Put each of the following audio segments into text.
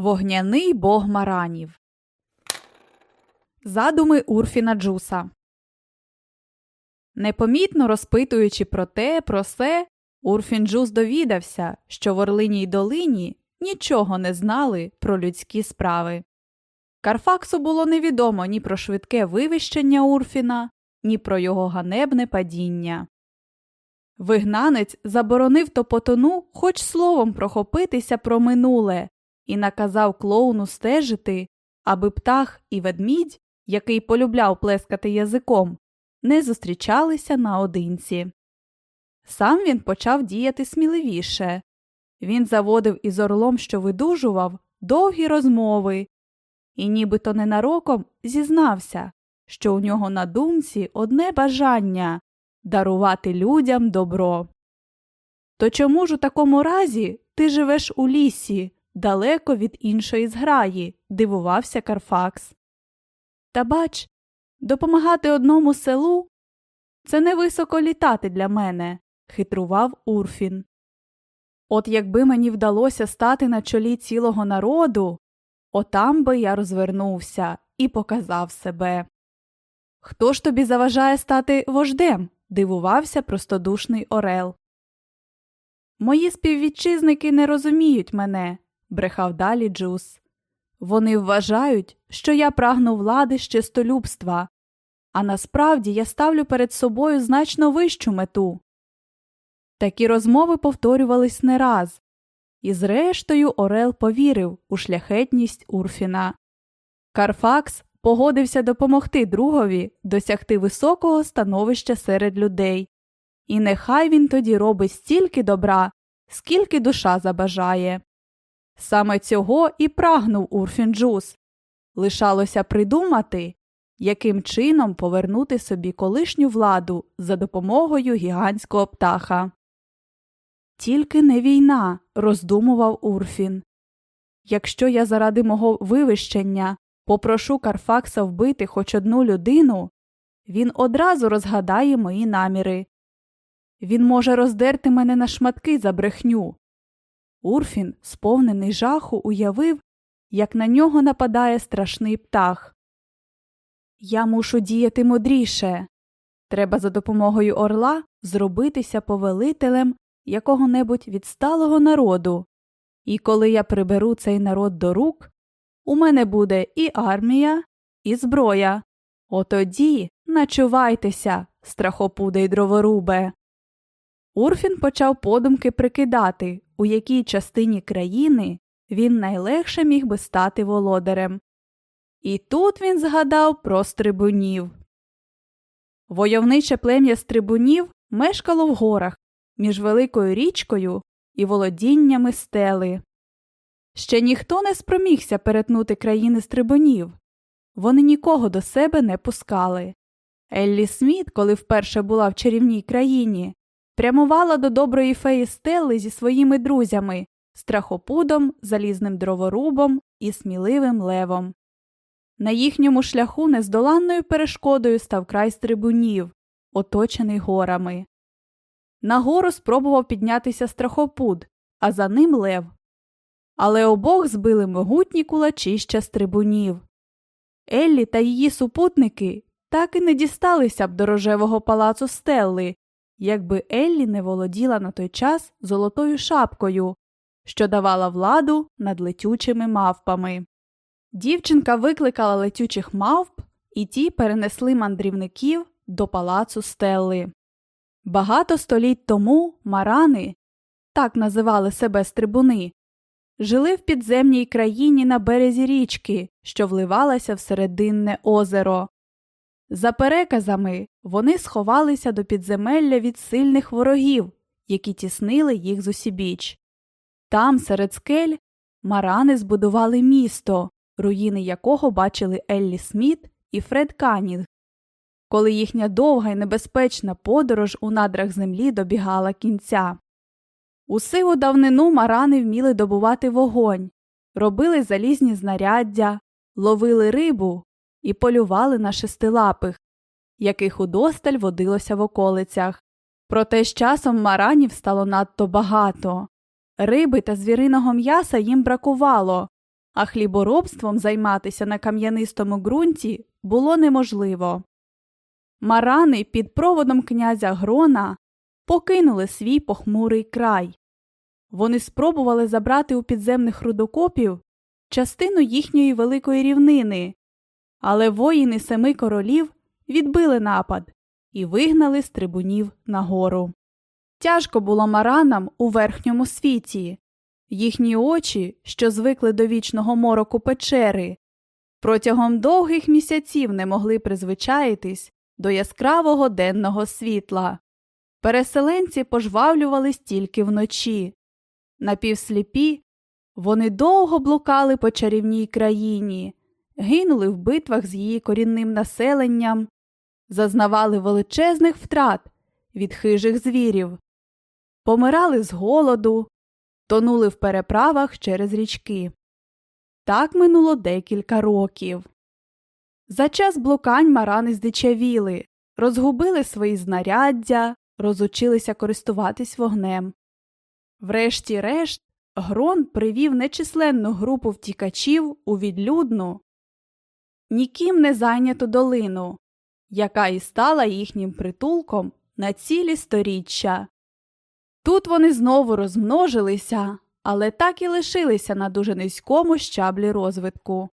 Вогняний бог маранів. Задуми Урфіна Джуса. Непомітно розпитуючи про те, про се, Урфін Джус довідався, що в Орлиній долині нічого не знали про людські справи. Карфаксу було невідомо ні про швидке вивищення Урфіна, ні про його ганебне падіння. Вигнанець заборонив топотону хоч словом прохопитися про минуле і наказав клоуну стежити, аби птах і ведмідь, який полюбляв плескати язиком, не зустрічалися наодинці. Сам він почав діяти сміливіше. Він заводив із орлом, що видужував, довгі розмови, і нібито ненароком зізнався, що у нього на думці одне бажання дарувати людям добро. То чому ж у такому разі ти живеш у лісі, далеко від іншої зграї, дивувався Карфакс. Та бач, допомагати одному селу це не високо літати для мене, хитрував Урфін. От якби мені вдалося стати на чолі цілого народу, отам би я розвернувся і показав себе. Хто ж тобі заважає стати вождем? дивувався простодушний Орел. Мої співвітчизники не розуміють мене, брехав далі Джус. Вони вважають, що я прагну влади з чистолюбства, а насправді я ставлю перед собою значно вищу мету. Такі розмови повторювались не раз, і зрештою Орел повірив у шляхетність Урфіна. Карфакс погодився допомогти другові досягти високого становища серед людей, і нехай він тоді робить стільки добра, скільки душа забажає. Саме цього і прагнув Урфінджус. Лишалося придумати, яким чином повернути собі колишню владу за допомогою гігантського птаха. Тільки не війна, роздумував Урфін. Якщо я заради мого вивищення попрошу Карфакса вбити хоч одну людину, він одразу розгадає мої наміри. Він може роздерти мене на шматки за брехню. Урфін, сповнений жаху, уявив, як на нього нападає страшний птах. Я мушу діяти мудріше. Треба за допомогою орла зробитися повелителем якого небудь відсталого народу, і коли я приберу цей народ до рук, у мене буде і армія, і зброя. Отоді начувайтеся, страхопуде й дроворубе. Урфін почав подумки прикидати, у якій частині країни він найлегше міг би стати володарем. І тут він згадав про стрибунів. Войовниче плем'я стрибунів мешкало в горах між великою річкою і володіннями стели. Ще ніхто не спромігся перетнути країни стрибунів. Вони нікого до себе не пускали. Еллі Сміт, коли вперше була в чарівній країні, прямувала до доброї феї стели зі своїми друзями, страхопудом, залізним дроворубом і сміливим левом. На їхньому шляху нездоланною перешкодою став край стрибунів, оточений горами. Нагору спробував піднятися страхопуд, а за ним лев. Але обох збили могутні кулачища стрибунів. Еллі та її супутники так і не дісталися б до рожевого палацу Стелли, якби Еллі не володіла на той час золотою шапкою, що давала владу над летючими мавпами. Дівчинка викликала летючих мавп, і ті перенесли мандрівників до палацу Стелли. Багато століть тому марани, так називали себе стрибуни, жили в підземній країні на березі річки, що вливалася в серединне озеро. За переказами вони сховалися до підземелля від сильних ворогів, які тіснили їх зусібіч. Там, серед скель, марани збудували місто, руїни якого бачили Еллі Сміт і Фред Канінг, коли їхня довга і небезпечна подорож у надрах землі добігала кінця. У сиву давнину марани вміли добувати вогонь, робили залізні знаряддя, ловили рибу і полювали на шестилапих, яких удосталь водилося в околицях. Проте з часом маранів стало надто багато. Риби та звіриного м'яса їм бракувало, а хліборобством займатися на кам'янистому ґрунті було неможливо. Марани під проводом князя Грона покинули свій похмурий край. Вони спробували забрати у підземних рудокопів частину їхньої великої рівнини, але воїни семи королів відбили напад і вигнали з трибунів нагору. Тяжко було маранам у верхньому світі, їхні очі, що звикли до вічного мороку печери, протягом довгих місяців не могли призвичаїтись до яскравого денного світла. Переселенці пожвавлювались тільки вночі. Напівсліпі вони довго блукали по чарівній країні, гинули в битвах з її корінним населенням, зазнавали величезних втрат від хижих звірів, помирали з голоду, тонули в переправах через річки. Так минуло декілька років. За час блукань марани здичавіли, розгубили свої знаряддя, розучилися користуватись вогнем. Врешті-решт, Грон привів нечисленну групу втікачів у відлюдну, ніким не зайняту долину, яка і стала їхнім притулком на цілі сторіччя. Тут вони знову розмножилися, але так і лишилися на дуже низькому щаблі розвитку.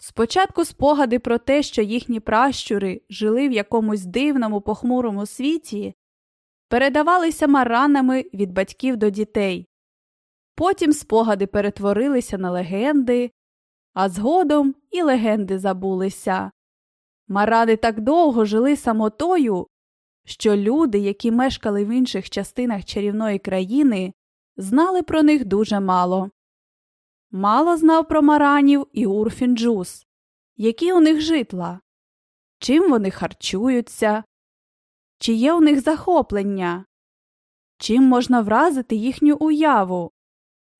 Спочатку спогади про те, що їхні пращури жили в якомусь дивному похмурому світі, передавалися маранами від батьків до дітей. Потім спогади перетворилися на легенди, а згодом і легенди забулися. Марани так довго жили самотою, що люди, які мешкали в інших частинах чарівної країни, знали про них дуже мало. Мало знав про маранів і Урфінджус, які у них житла, чим вони харчуються, чи є у них захоплення, чим можна вразити їхню уяву.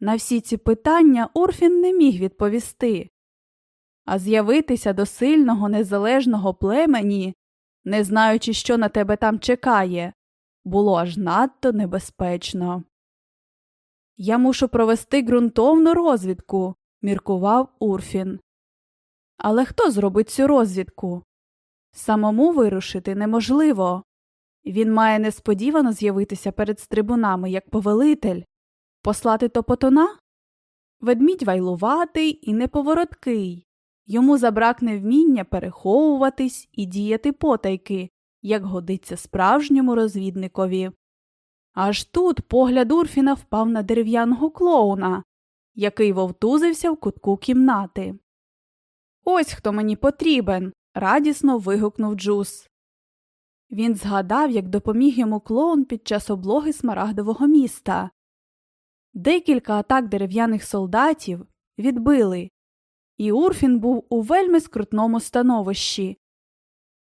На всі ці питання Урфін не міг відповісти, а з'явитися до сильного незалежного племені, не знаючи, що на тебе там чекає, було аж надто небезпечно. Я мушу провести ґрунтовну розвідку, міркував Урфін. Але хто зробить цю розвідку? Самому вирушити неможливо. Він має несподівано з'явитися перед стрибунами як повелитель, послати топотуна? Ведмідь вайлуватий і неповороткий. Йому забракне вміння переховуватись і діяти потайки, як годиться справжньому розвідникові. Аж тут погляд Урфіна впав на дерев'яного клоуна, який вовтузився в кутку кімнати. Ось хто мені потрібен. радісно вигукнув Джус. Він згадав, як допоміг йому клоун під час облоги смарагдового міста. Декілька атак дерев'яних солдатів відбили, і Урфін був у вельми скрутному становищі.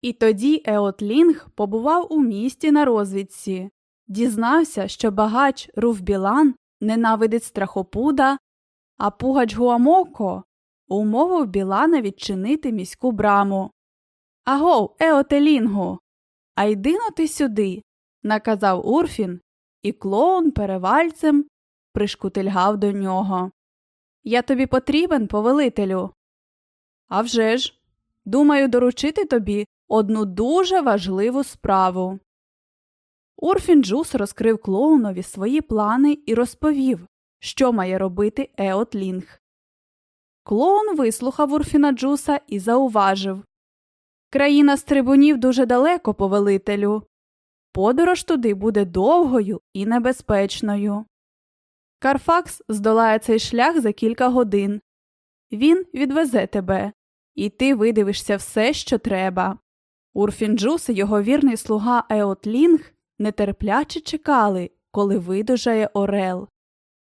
І тоді Еотлінг побував у місті на розвідці, дізнався, що багач Руф Білан ненавидить страхопуда, а пугач Гуамоко умовив Білана відчинити міську браму. Агов, Еотелінгу, а йди но ти сюди, наказав Урфін, і клоун перевальцем пришкутильгав до нього. Я тобі потрібен, повелителю. «А вже ж, думаю, доручити тобі одну дуже важливу справу. Урфін Джус розкрив клоунові свої плани і розповів, що має робити Еот Лінг. Клоун вислухав Урфіна Джуса і зауважив Країна стрибунів дуже далеко, повелителю. Подорож туди буде довгою і небезпечною. Карфакс здолає цей шлях за кілька годин. Він відвезе тебе, і ти видивишся все, що треба. Урфін Джус і його вірний слуга Еотлінг нетерпляче чекали, коли видужає Орел.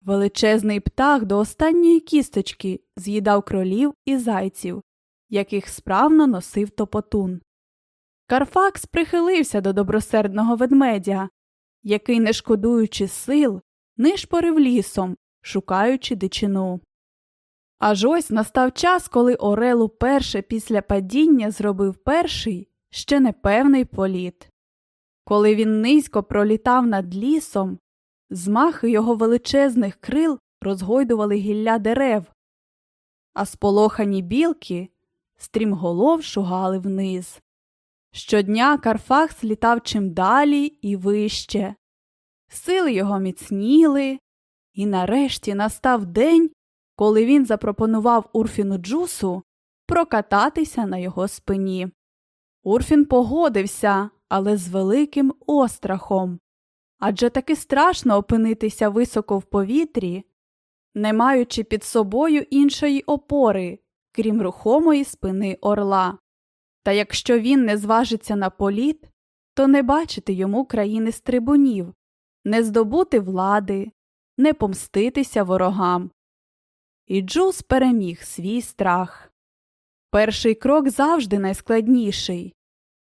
Величезний птах до останньої кісточки з'їдав кролів і зайців, яких справно носив топотун. Карфакс прихилився до добросердного ведмедя, який, не шкодуючи сил, нишпорив лісом, шукаючи дичину. Аж ось настав час, коли Орел уперше після падіння зробив перший ще непевний політ. Коли він низько пролітав над лісом, змахи його величезних крил розгойдували гілля дерев, а сполохані білки стрімголов шугали вниз. Щодня Карфакс літав чим далі і вище. Сили його міцніли, і нарешті настав день, коли він запропонував Урфіну Джусу прокататися на його спині. Урфін погодився, але з великим острахом. Адже таки страшно опинитися високо в повітрі, не маючи під собою іншої опори, крім рухомої спини орла. Та якщо він не зважиться на політ, то не бачити йому країни стрибунів, не здобути влади, не помститися ворогам. І Джус переміг свій страх. Перший крок завжди найскладніший.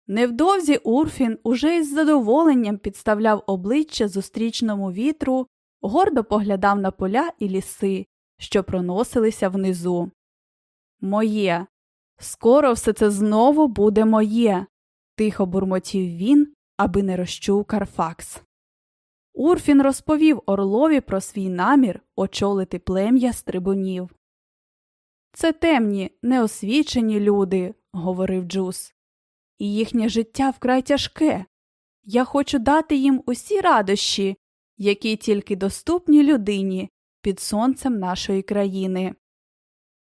Невдовзі Урфін уже із задоволенням підставляв обличчя зустрічному вітру, гордо поглядав на поля і ліси, що проносилися внизу. Моє. Скоро все це знову буде моє, тихо бурмотів він, аби не розчув Карфакс. Урфін розповів Орлові про свій намір очолити плем'я стрибунів. Це темні, неосвічені люди, говорив Джус, і їхнє життя вкрай тяжке. Я хочу дати їм усі радощі, які тільки доступні людині під сонцем нашої країни.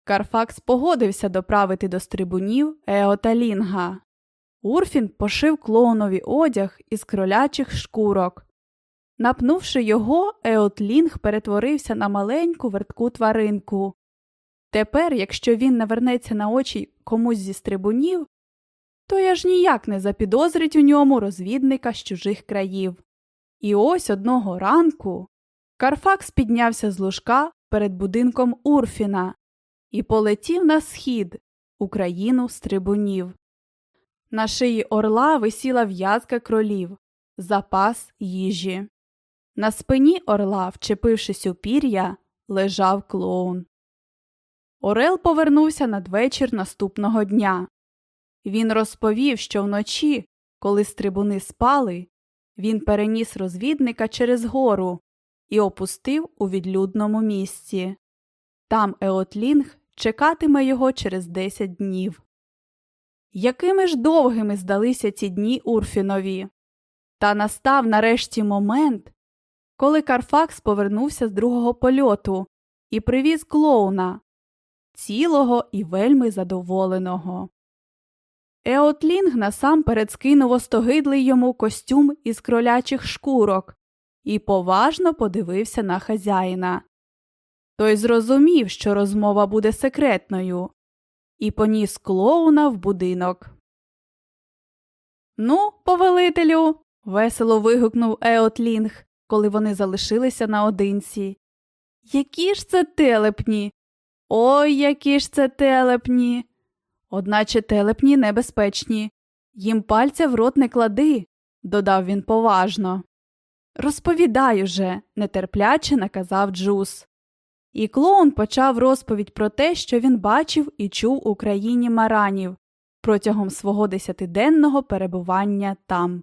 Карфакс погодився доправити до стрибунів Еота Лінга. Урфін пошив клоунові одяг із кролячих шкурок. Напнувши його, Еотлінг перетворився на маленьку вертку тваринку. Тепер, якщо він навернеться на очі комусь зі стрибунів, то я ж ніяк не запідозрить у ньому розвідника з чужих країв. І ось одного ранку Карфакс піднявся з ложка перед будинком Урфіна і полетів на схід у країну стрибунів. На шиї орла висіла в'язка кролів, запас їжі. На спині орла, вчепившись у пір'я, лежав клоун. Орел повернувся надвечір наступного дня. Він розповів, що вночі, коли стрибуни спали, він переніс розвідника через гору і опустив у відлюдному місці. Там Еотлінг чекатиме його через десять днів. Якими ж довгими здалися ці дні Урфінові? Та настав нарешті момент, коли Карфакс повернувся з другого польоту і привіз клоуна, цілого і вельми задоволеного. Еотлінг насамперед скинув остогидлий йому костюм із кролячих шкурок і поважно подивився на хазяїна. Той зрозумів, що розмова буде секретною, і поніс клоуна в будинок. Ну, повелителю. весело вигукнув Еотлінг, коли вони залишилися наодинці. Які ж це телепні? Ой, які ж це телепні. Одначе телепні небезпечні. Їм пальця в рот не клади, додав він поважно. Розповідай уже, нетерпляче наказав Джус. І клоун почав розповідь про те, що він бачив і чув у країні марранів протягом свого десятиденного перебування там.